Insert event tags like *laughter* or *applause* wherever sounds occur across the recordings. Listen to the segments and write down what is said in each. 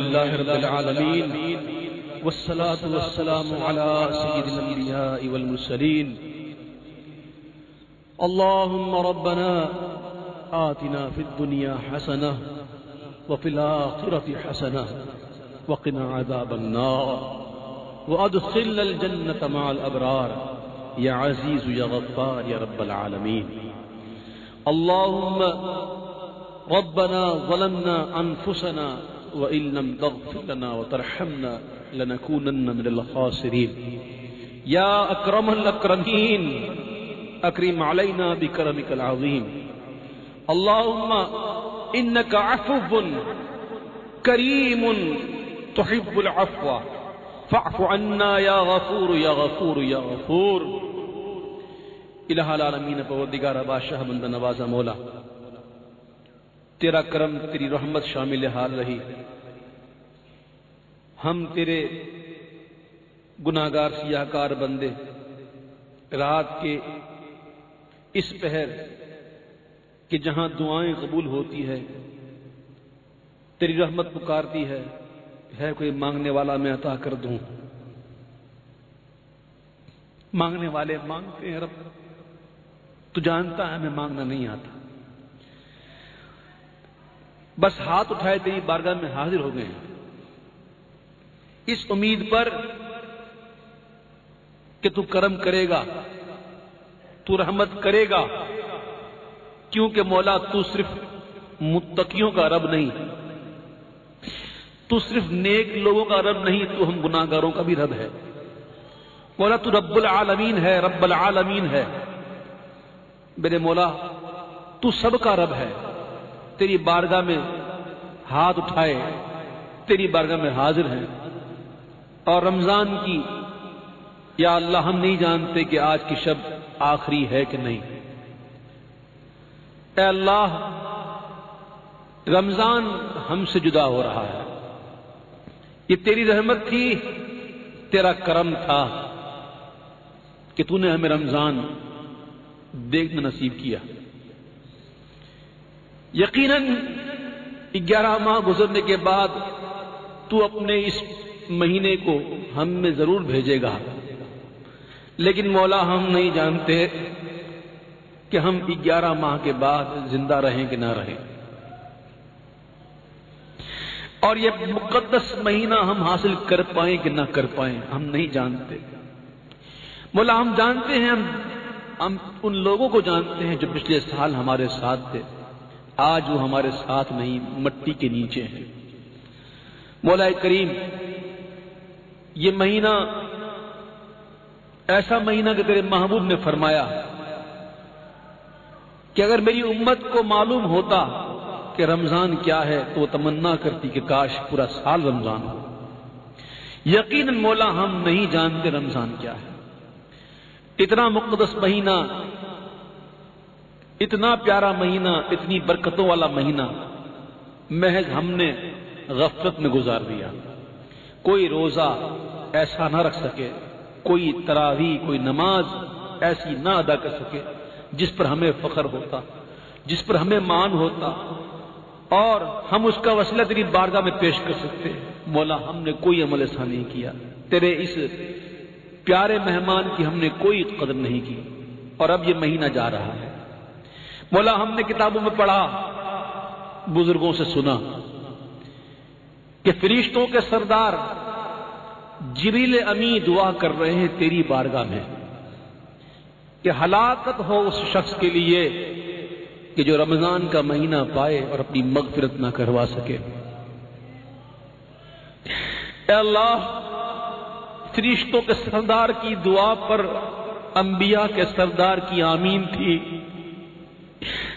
لله رب العالمين والصلاة والسلام على سيد الأنبياء والمرسلين اللهم ربنا آتنا في الدنيا حسنة وفي الآخرة حسنة وقنا عذاب النار وأدخلنا الجنة مع الأبرار يا عزيز يا غفار يا رب العالمين اللهم ربنا ظلمنا أنفسنا وإن لم تغفر لنا وترحمنا لنكونن من الخاسرين. يا أكرم الأكرمين، أكرم علينا بكرمك العظيم. اللهم إنك عفو كريم تحب العفو. فاعف عنا يا غفور يا غفور يا غفور. الہ العالمین پروردگار، بادشاہ، بندہ، نوازا، مولا. تیرا کرم، تیری رحمت شامل حال رہی۔ ہم تیرے گناہگار سیاہ کار بندے۔ رات کے اس پہر کہ جہاں دعائیں قبول ہوتی ہے تیری رحمت پکارتی ہے ہے کوئی مانگنے والا میں عطا کر دوں۔ مانگنے والے مانگتے ہیں رب، تو جانتا ہے ہمیں مانگنا نہیں آتا۔ بس ہاتھ اٹھائے تیری بارگاہ میں حاضر ہو گئے ہیں۔ اس امید پر کہ تو کرم کرے گا، تو رحمت کرے گا، کیونکہ مولا تو صرف متقیوں کا رب نہیں، تو صرف نیک لوگوں کا رب نہیں، تو ہم گناگاروں کا بھی رب ہے۔ مولا تو رب العالمین ہے، رب العالمین ہے۔ میرے مولا، تو سب کا رب ہے۔ تیری بارگاہ میں ہاتھ اٹھائے، تیری بارگاہ میں حاضر ہیں۔ اور رمضان کی، یا اللہ ہم نہیں جانتے کہ آج کی شب آخری ہے کہ نہیں۔ اے اللہ، رمضان ہم سے جدا ہو رہا ہے۔ یہ تیری رحمت تھی، تیرا کرم تھا کہ تو نے ہمیں رمضان دیکھنا نصیب کیا۔ یقیناً گیارہ ماہ گزرنے کے بعد تو اپنے اس مہینے کو ہم میں ضرور بھیجے گا۔ لیکن مولا ہم نہیں جانتے کہ ہم گیارہ ماہ کے بعد زندہ رہیں کہ نہ رہیں۔ اور یہ مقدس مہینہ ہم حاصل کر پائیں کہ نہ کر پائیں، ہم نہیں جانتے۔ مولا ہم جانتے ہیں، ہم ہم ان لوگوں کو جانتے ہیں جو پچھلے سال ہمارے ساتھ تھے۔ آج وہ ہمارے ساتھ نہیں، مٹی کے نیچے ہیں۔ مولا کریم، یہ مہینہ ایسا مہینہ کہ تیرے محبوب نے فرمایا کہ اگر میری امت کو معلوم ہوتا کہ رمضان کیا ہے، تو وہ تمنا کرتی کہ کاش پورا سال رمضان ہو۔ یقیناً مولا، ہم نہیں جانتے رمضان کیا ہے۔ اتنا مقدس مہینہ اتنا پیارا مہینہ، اتنی برکتوں والا مہینہ۔ محض ہم نے غفلت میں گزار دیا۔ کوئی روزہ ایسا نہ رکھ سکے، کوئی تراوی کوئی نماز ایسی نہ ادا کر سکے جس پر ہمیں فخر ہوتا، جس پر ہمیں مان ہوتا۔ اور ہم اس کا وسیلہ تیری بارگاہ میں پیش کر سکتے۔ مولا، ہم نے کوئی عمل ایسا نہیں کیا۔ تیرے اس پیارے مہمان کی ہم نے کوئی قدر نہیں کی۔ اور اب یہ مہینہ جا رہا ہے۔ مولا ہم نے کتابوں میں پڑھا، بزرگوں سے سنا کہ فرشتوں کے سردار جبریل امی دعا کر رہے ہیں، تیری بارگاہ میں، کہ ہلاکت ہو اس شخص کے لیے کہ جو رمضان کا مہینہ پائے اور اپنی مغفرت نہ کروا سکے۔ اے اللہ، فرشتوں کے سردار کی دعا پر انبیاء کے سردار کی آمین تھی۔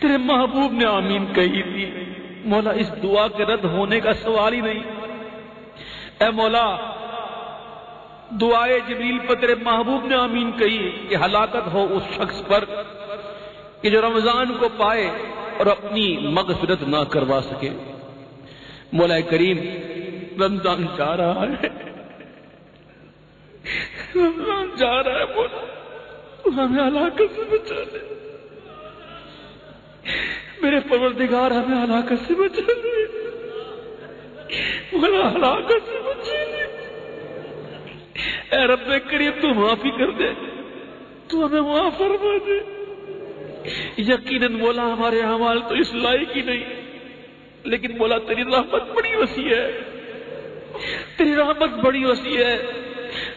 تیرے محبوب نے آمین کہی تھی۔ مولا، اس دعا کے رد ہونے کا سوال ہی نہیں۔ اے مولا، دعائے جبریل پر تیرے محبوب نے آمین کہی کہ ہلاکت ہو اس شخص پر کہ جو رمضان کو پائے اور اپنی مغفرت نہ کروا سکے۔ مولا کریم، رمضان جا رہا ہے۔ رمضان جا رہا ہے مولا۔ ہمیں ہلاکت سے بچا لے۔ میرے پروردگار ہمیں ہلاکت سے بچا لے۔ مولا ہلاکت سے بچے اے رب کریم، تو معافی کر دے۔ تو ہمیں معاف فرما دے۔ یقیناً مولا ہمارے اعمال تو اس لائق ہی نہیں۔ لیکن مولا، تیری رحمت بڑی وسیع ہے۔ تیری رحمت بڑی وسیع ہے۔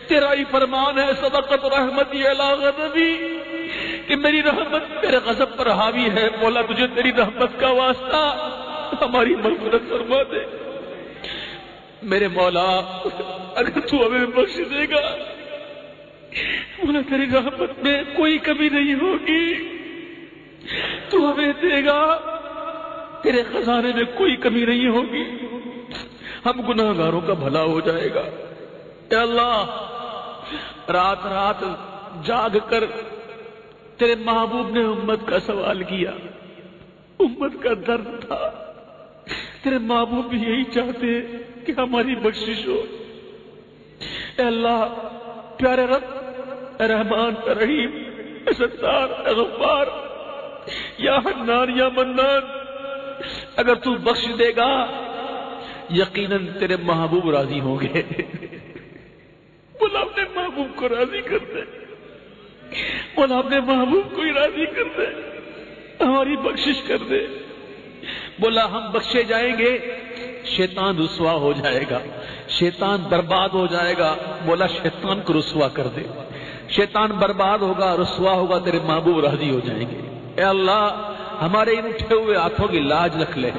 تیرا ہی فرمان ہے، صدقت رحمت غضبی کہ میری رحمت تیرے غضب پر حاوی ہے، مولا تجھے تیری رحمت کا واسطہ ہماری مغفرت فرما دے۔ میرے مولا، اگر تو ہمیں بخش دے گا، مولا تیری رحمت میں کوئی کمی نہیں ہوگی۔ تو ہمیں دے گا، تیرے خزانے میں کوئی کمی نہیں ہوگی۔ ہم گناہ گاروں کا بھلا ہو جائے گا۔ اے اللہ، رات رات جاگ کر تیرے محبوب نے امت کا سوال کیا۔ امت کا درد تھا۔ تیرے محبوب بھی یہی چاہتے کہ ہماری بخشش ہو۔ اے اللہ، پیارے رب رحمان رحیم ستار غفار، یا حنان، یا منان، اگر تو بخش دے گا، یقیناً تیرے محبوب راضی ہوں گے۔ *laughs* بولا اپنے محبوب کو راضی کر دے۔ بولا اپنے محبوب کو ہی راضی کر دے، ہماری بخشش کر دے۔ بولا، ہم بخشے جائیں گے، شیطان رسوا ہو جائے گا، شیطان برباد ہو جائے گا۔ بولا، شیطان کو رسوا کر دے۔ شیطان برباد ہوگا، رسوا ہوگا، تیرے محبوب راضی ہو جائیں گے۔ اے اللہ، ہمارے ان اٹھے ہوئے ہاتھوں کی لاج رکھ لے۔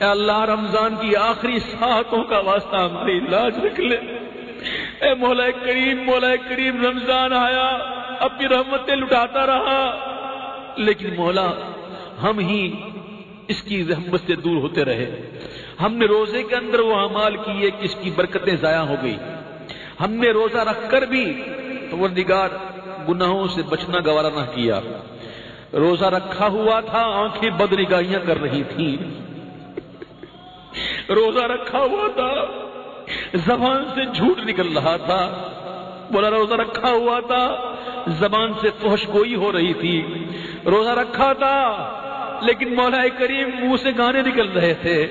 اے اللہ، رمضان کی آخری ساتوں کا واسطہ ہماری لاج رکھ لے۔ اے مولا کریم مولا کریم، رمضان آیا۔ اپنی رحمتیں لٹاتا رہا۔ لیکن مولا، ہم ہی اس کی رحمت سے دور ہوتے رہے۔ ہم نے روزے کے اندر وہ امال کیے کہ اس کی برکتیں ضائع ہو گئی۔ ہم نے روزہ رکھ کر بھی وہ نگار گناہوں سے بچنا گوارا نہ کیا۔ روزہ رکھا ہوا تھا، آنکھیں بد نگاہیاں کر رہی تھی روزہ رکھا ہوا تھا، زبان سے جھوٹ نکل رہا تھا۔ بولا روزہ رکھا ہوا تھا، زبان سے فوش گوئی ہو رہی تھی۔ روزہ رکھا تھا، لیکن مولا کریم منہ سے گانے نکل رہے تھے۔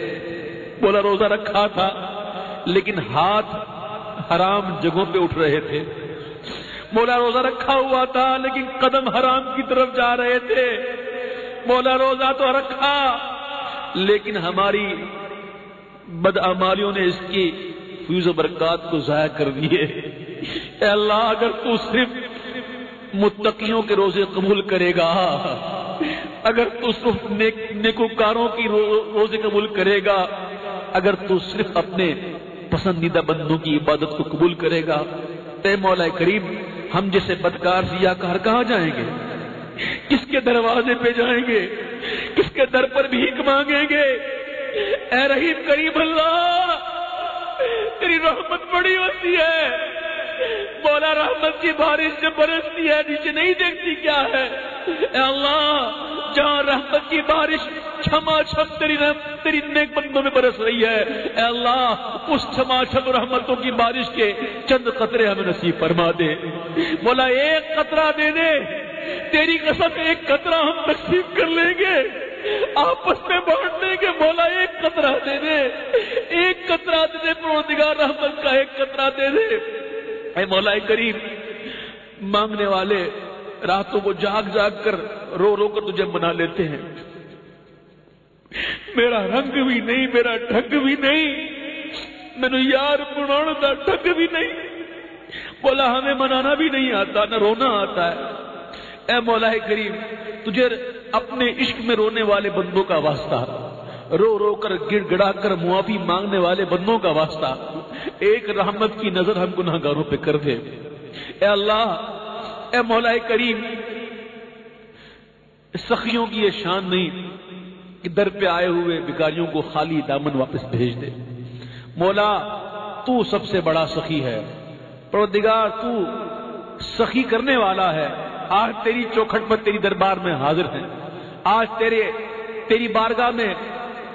بولا روزہ رکھا تھا، لیکن ہاتھ حرام جگہوں پہ اٹھ رہے تھے۔ مولا روزہ رکھا ہوا تھا، لیکن قدم حرام کی طرف جا رہے تھے۔ مولا روزہ تو رکھا، لیکن ہماری بدعمالیوں نے اس کی فیوز و برکات کو ضائع کر دیے۔ اے اللہ، اگر تو صرف متقیوں کے روزے قبول کرے گا، اگر تو صرف نیکوکاروں کی روزے قبول کرے گا، اگر تو صرف اپنے پسندیدہ بندوں کی عبادت کو قبول کرے گا، اے مولا کریم، ہم جیسے بدکار سیا کار کہاں جائیں گے؟ کس کے دروازے پہ جائیں گے؟ کس کے در پر بھیک مانگیں گے؟ اے رحیم کریم اللہ، تیری رحمت بڑی ہوتی ہے۔ مولا رحمت کی بارش جو برستی ہے، نیچے نہیں دیکھتی کیا ہے؟ اے اللہ، جہاں رحمت کی بارش چھما چھم تیری تیری نیک بندوں میں برس رہی ہے، اے اللہ، اس چھما چھم رحمتوں کی بارش کے چند قطرے ہمیں نصیب فرما دے۔ مولا، ایک قطرہ دے دے۔ تیری قسم، ایک قطرہ ہم نصیب کر لیں گے۔ آپس میں بانٹ دیں گے۔ مولا، ایک قطرہ دے دے۔ ایک قطرہ دے دے، پروردگار رحمت کا ایک قطرہ دے دے۔ اے مولا کریم، مانگنے والے راتوں کو جاگ جاگ کر رو رو کر تجھے منا لیتے ہیں۔ میرا رنگ بھی نہیں، میرا ڈھنگ بھی نہیں۔ میں نے یار بنا تھا ڈھنگ بھی نہیں۔ بولا ہمیں منانا بھی نہیں آتا، نہ رونا آتا ہے۔ اے مولا کریم، تجھے اپنے عشق میں رونے والے بندوں کا واسطہ۔ رو رو کر گڑ گڑا کر معافی مانگنے والے بندوں کا واسطہ۔ ایک رحمت کی نظر ہم گناہ گاروں پہ کر دے۔ اے اللہ، اے مولا کریم، سخیوں کی یہ شان نہیں کہ در پہ آئے ہوئے بکاریوں کو خالی دامن واپس بھیج دے۔ مولا، تو سب سے بڑا سخی ہے۔ پردگار تو سخی کرنے والا ہے۔ آج تیری چوکھٹ پر تیری دربار میں حاضر ہیں۔ آج تیرے، تیری بارگاہ میں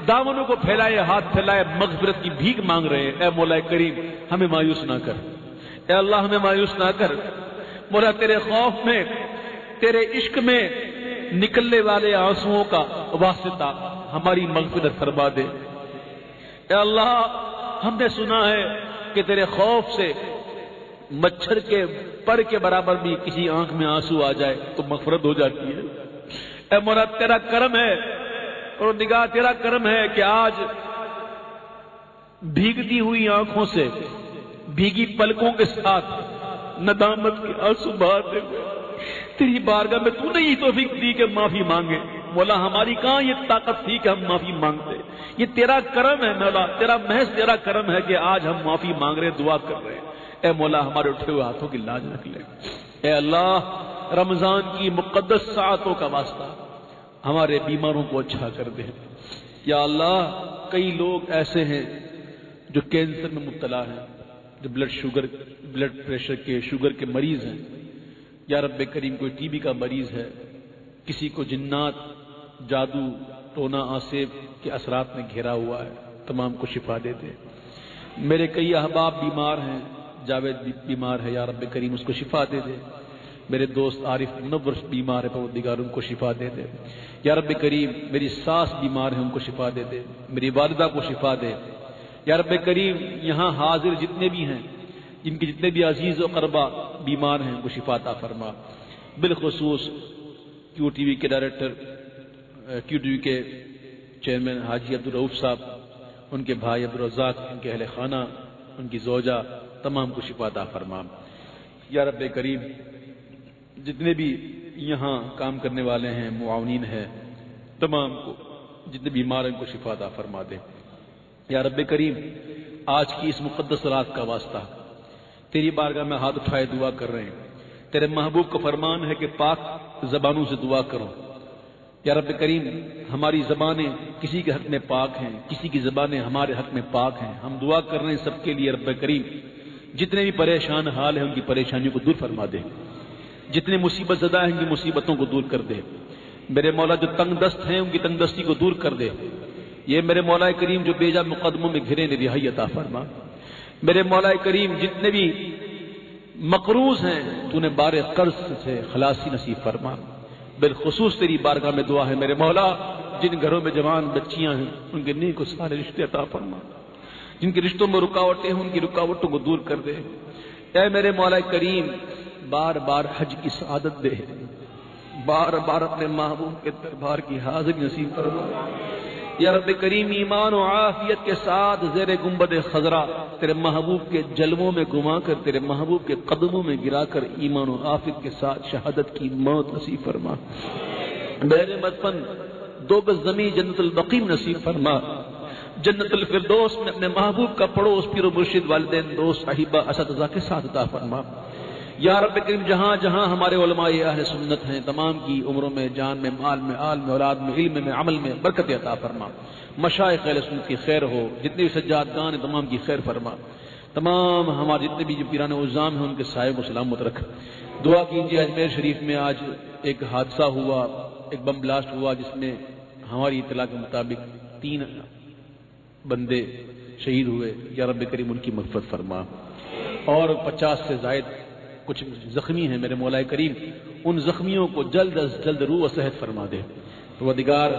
دامنوں کو پھیلائے، ہاتھ پھیلائے، مغفرت کی بھیک مانگ رہے ہیں۔ اے مولا کریم، ہمیں مایوس نہ کر۔ اے اللہ، ہمیں مایوس نہ کر۔ مولا، تیرے خوف میں، تیرے عشق میں نکلنے والے آنسو کا واسطہ ہماری مغفرت فرما دے۔ اے اللہ، ہم نے سنا ہے کہ تیرے خوف سے مچھر کے پر کے برابر بھی کسی آنکھ میں آنسو آ جائے تو مفرت ہو جاتی ہے۔ اے مولا، تیرا کرم ہے اور نگاہ تیرا کرم ہے کہ آج بھیگتی ہوئی آنکھوں سے، بھیگی پلکوں کے ساتھ ندامت کے آنسو بہاتے ہوئے، تیری بارگاہ میں تو نے یہ توفیق دی کہ معافی مانگے۔ مولا، ہماری کہاں یہ طاقت تھی کہ ہم معافی مانگتے؟ یہ تیرا کرم ہے مولا، تیرا محض تیرا کرم ہے کہ آج ہم معافی مانگ رہے، دعا کر رہے ہیں۔ اے مولا، ہمارے اٹھے ہوئے ہاتھوں کی لاج رکھ لے۔ اے اللہ، رمضان کی مقدس ساعتوں کا واسطہ۔ ہمارے بیماروں کو اچھا کر دے یا اللہ، کئی لوگ ایسے ہیں جو کینسر میں مبتلا ہیں، جو بلڈ شوگر بلڈ پریشر کے شوگر کے مریض ہیں۔ یا رب کریم، کوئی ٹی بی کا مریض ہے، کسی کو جنات، جادو، ٹونا، آسیب کے اثرات میں گھیرا ہوا ہے، تمام کو شفا دے دے میرے کئی احباب بیمار ہیں، جاوید بیمار ہے، یا رب کریم، اس کو شفا دے دے۔ میرے دوست عارف منور بیمار ہے پودگار ان کو شفا دے دے۔ یا رب کریم، میری ساس بیمار ہے، ان کو شفا دے دے۔ میری والدہ کو شفا دے۔ یا رب کریم، یہاں حاضر جتنے بھی ہیں جن کے جتنے بھی عزیز و قربا بیمار ہیں وہ شفاتا فرما۔ بالخصوص کیو ٹی وی کے ڈائریکٹر، کیو ٹی وی کے چیئرمین حاجی عبدالروف صاحب، ان کے بھائی عبدالرزاق، ان کے اہل خانہ، ان کی زوجہ، تمام کو شفاتا فرما۔ یا رب کریم جتنے بھی یہاں کام کرنے والے ہیں، معاونین ہیں، تمام کو، جتنے بیمار ہیں، ان کو شفاتا فرما دے یا رب کریم، آج کی اس مقدس رات کا واسطہ، تیری بارگاہ میں ہاتھ اٹھائے دعا کر رہے ہیں۔ تیرے محبوب کا فرمان ہے کہ پاک زبانوں سے دعا کرو۔ یا رب کریم، ہماری زبانیں کسی کے حق میں پاک ہیں، کسی کی زبانیں ہمارے حق میں پاک ہیں۔ ہم دعا کر رہے ہیں سب کے لیے رب کریم۔ جتنے بھی پریشان حال ہیں، ان کی پریشانیوں کو دور فرما دے۔ جتنے مصیبت زدہ ہیں، ان کی مصیبتوں کو دور کر دے۔ میرے مولا، جو تنگ دست ہیں، ان کی تنگ دستی کو دور کر دے۔ یہ میرے مولا کریم جو بیجا مقدموں میں گھرے نے رہائی عطا فرما۔ میرے مولا کریم، جتنے بھی مقروض ہیں، تو نے بار قرض سے خلاصی نصیب فرما۔ بالخصوص تیری بارگاہ میں دعا ہے میرے مولا۔ جن گھروں میں جوان بچیاں ہیں، ان کے نیک کو سارے رشتے عطا فرما۔ جن کے رشتوں میں رکاوٹیں ہیں، ان کی رکاوٹوں کو دور کر دے۔ اے میرے مولا کریم بار بار حج کی سعادت دے بار بار اپنے محبوب کے دربار کی حاضری نصیب فرما۔ یا رب کریم، ایمان و عافیت کے ساتھ زیر گنبد خزرہ تیرے محبوب کے جلووں میں گما کر، تیرے محبوب کے قدموں میں گرا کر ایمان و عافیت کے ساتھ شہادت کی موت نصیب فرما۔ میرے مدفن دو گز زمین جنت البقیم نصیب فرما۔ جنت الفردوس میں اپنے محبوب کا پڑوس پیر و مرشد والدین دوست صاحبہ اساتذہ کے ساتھ عطا فرما۔ یا رب کریم، جہاں جہاں ہمارے علماء اہل سنت ہیں، تمام کی عمروں میں، جان میں، مال میں، آل میں، اولاد میں، علم میں، عمل میں برکت عطا فرما۔ مشائق اہل سنت کی خیر ہو، جتنے بھی سجاد گان ہیں، تمام کی خیر فرما۔ تمام ہمارے جتنے بھی جو پیران الزام ہیں، ان کے سائے کو سلامت رکھ۔ دعا کیجیے، اجمیر شریف میں آج ایک حادثہ ہوا، ایک بم بلاسٹ ہوا، جس میں ہماری اطلاع کے مطابق تین بندے شہید ہوئے۔ یا رب کریم، ان کی مغفرت فرما۔ اور پچاس سے زائد کچھ زخمی ہیں میرے مولا کریم، ان زخمیوں کو جلد از جلد روح و صحت فرما دے۔ وہ دگار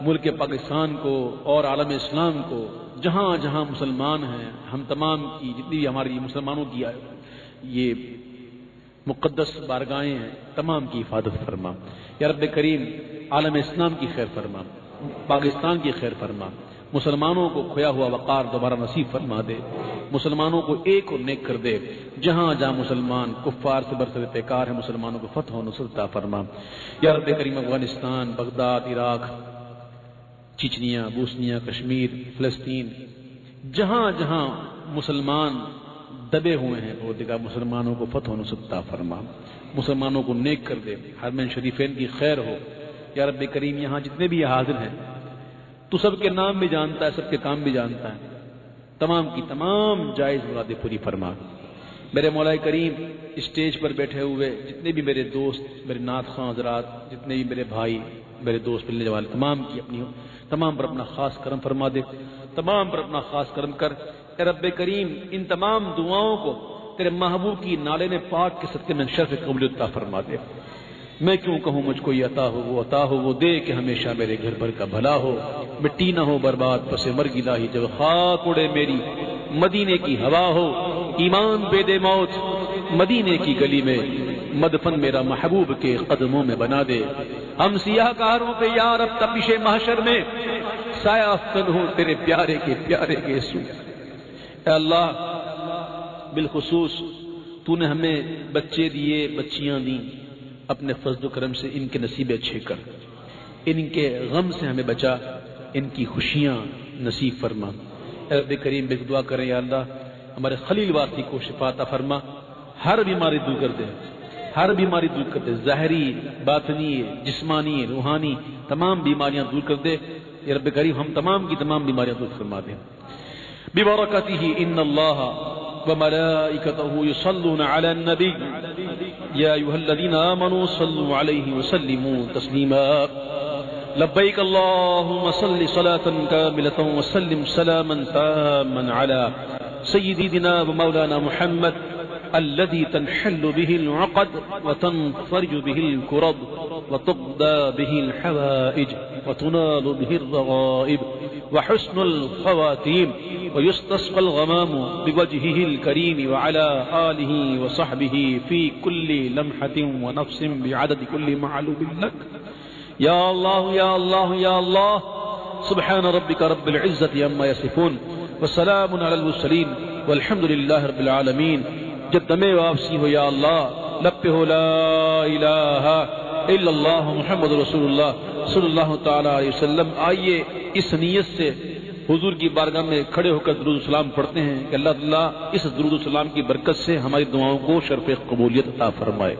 ملک پاکستان کو اور عالم اسلام کو، جہاں جہاں مسلمان ہیں، ہم تمام کی جتنی بھی ہماری مسلمانوں کی یہ مقدس بارگاہیں ہیں، تمام کی حفاظت فرما۔ یا رب کریم، عالم اسلام کی خیر فرما، پاکستان کی خیر فرما۔ مسلمانوں کو کھویا ہوا وقار دوبارہ نصیب فرما دے، مسلمانوں کو ایک اور نیک کر دے۔ جہاں جہاں مسلمان کفار سے برسر پیکار ہے مسلمانوں کو فتح و نصرتا فرما۔ یا رب کریم، Afghanistan, Baghdad, Iraq, Chechnya, Bosnia, Kashmir, فلسطین، جہاں جہاں مسلمان دبے ہوئے ہیں، وہ دیکھا مسلمانوں کو فتح و نصرتا فرما۔ مسلمانوں کو نیک کر دے، حرمین شریفین کی خیر ہو۔ یا رب کریم، یہاں جتنے بھی حاضر ہیں تو سب کے نام بھی جانتا ہے، سب کے کام بھی جانتا ہے۔ تمام کی تمام جائز مرادیں پوری فرما میرے مولا کریم، اسٹیج پر بیٹھے ہوئے جتنے بھی میرے دوست، میرے نعت خان حضرات، جتنے بھی میرے بھائی، میرے دوست، ملنے والے، تمام کی اپنی تمام پر اپنا خاص کرم فرما دے۔ تمام پر اپنا خاص کرم کر۔ اے رب کریم، ان تمام دعاؤں کو تیرے محبوب کی نالے نے پاک کے صدقے میں شرف قبول فرما دے۔ میں کیوں کہوں مجھ کو یہ عطا ہو، وہ عطا ہو، وہ دے کہ ہمیشہ میرے گھر بھر کا بھلا ہو۔ مٹی نہ ہو برباد پسے مر گلا ہی جب خاک اڑے میری۔ مدینے کی ہوا ہو، ایمان بے دے موت۔ مدینے کی گلی میں مدفن میرا محبوب کے قدموں میں بنا دے۔ ہم سیاہ کاروں پہ یار اب تپش محشر میں۔ سایہ افکن ہوں تیرے پیارے کے پیارے کے سو۔ اے اللہ، بالخصوص تو نے ہمیں بچے دیے، بچیاں دی اپنے فضل و کرم سے ان کے نصیب اچھے کر۔ ان کے غم سے ہمیں بچا، ان کی خوشیاں نصیب فرما۔ رب کریم، بے دعا کریں یا اللہ، ہمارے خلیل واسی کو شفاتا فرما۔ ہر بیماری دور کر دے۔ ہر بیماری دور کر دے۔ ظاہری، باطنی، جسمانی، روحانی تمام بیماریاں دور کر دے۔ یا رب کریم، ہم تمام کی تمام بیماریاں دور فرما دیں۔ ببركته إن الله وملائكته يصلون على النبي. يا أيها الذين آمنوا صلوا عليه وسلموا تسليما. لبيك اللهم صل صلاة كاملة وسلم سلاما تاما على سيدنا ومولانا محمد الذي تنحل به العقد وتنفرج به الكرب وتقضى به الحوائج وتنال به الرغائب وحسن الخواتيم. ويستسقى الغمام بوجهه الكريم وعلى آله وصحبه في كل لمحة ونفس بعدد كل معلوم لك. يا الله يا الله يا الله، سبحان ربك رب العزة عما يصفون والسلام على المرسلين، والحمد لله رب العالمين. جب دمے واپسی ہو یا اللہ لب ہو لا الہ الا اللہ محمد رسول اللہ صلی اللہ تعالی علیہ وسلم، آئیے اس نیت سے حضور کی بارگاہ میں کھڑے ہو کر درود السلام پڑھتے ہیں کہ اللہ تعالیٰ اس درود السلام کی برکت سے ہماری دعاؤں کو شرف قبولیت عطا فرمائے۔